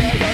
Yeah.